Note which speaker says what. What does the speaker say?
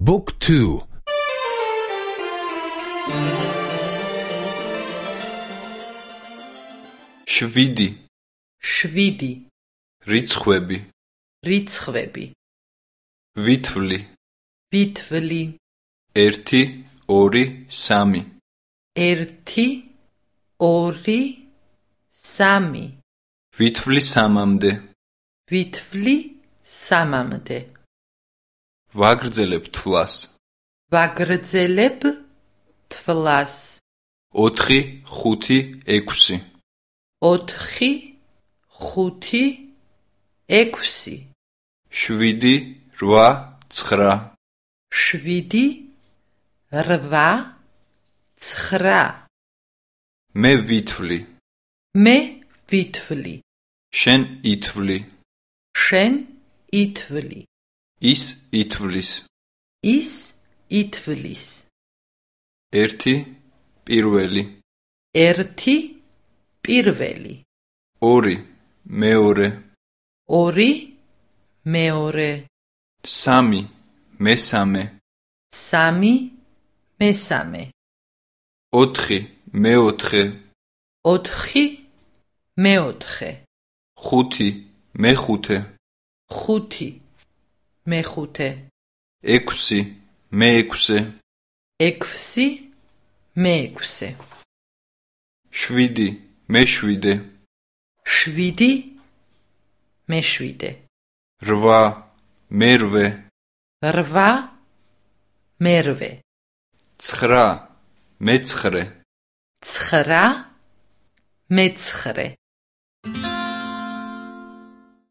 Speaker 1: Book 2
Speaker 2: შვიდი.
Speaker 3: შვიდი.
Speaker 2: რიცხვები.
Speaker 3: რიცხვები.
Speaker 2: ვითვლი.
Speaker 3: ვითვლი.
Speaker 2: 1 2 3
Speaker 3: 1 2 3
Speaker 2: ვითვლი სამამდე.
Speaker 3: ვითვლი სამამდე
Speaker 2: ვაგრძელებ თვლას.
Speaker 3: ვაგრძელებ თვლას.
Speaker 2: 4 5 6
Speaker 3: 4 5 6
Speaker 2: 7 8 9
Speaker 3: 7 8 9
Speaker 2: მე ვითვლი.
Speaker 3: მე ვითვლი.
Speaker 2: შენ ითვლი.
Speaker 3: შენ ითვლი
Speaker 2: ის ითვლის.
Speaker 3: ის ითვლის.
Speaker 2: 1 პირველი.
Speaker 3: 1 პირველი.
Speaker 2: 2 მეორე.
Speaker 3: 2 მეორე.
Speaker 2: 3 მესამე.
Speaker 3: 3 მესამე.
Speaker 2: 4 მეოთხე.
Speaker 3: 4 მეოთხე.
Speaker 2: 5 მეხუთე.
Speaker 3: 5 მეხუთე.
Speaker 2: 6 მეექვსე.
Speaker 3: 6 მეექვსე.
Speaker 2: 7 მეშვიდე.
Speaker 3: 7 მეშვიდე.
Speaker 2: 8 მერვე.
Speaker 3: 8 მერვე.
Speaker 2: 9 მეცხრე.
Speaker 3: 9 მეცხრე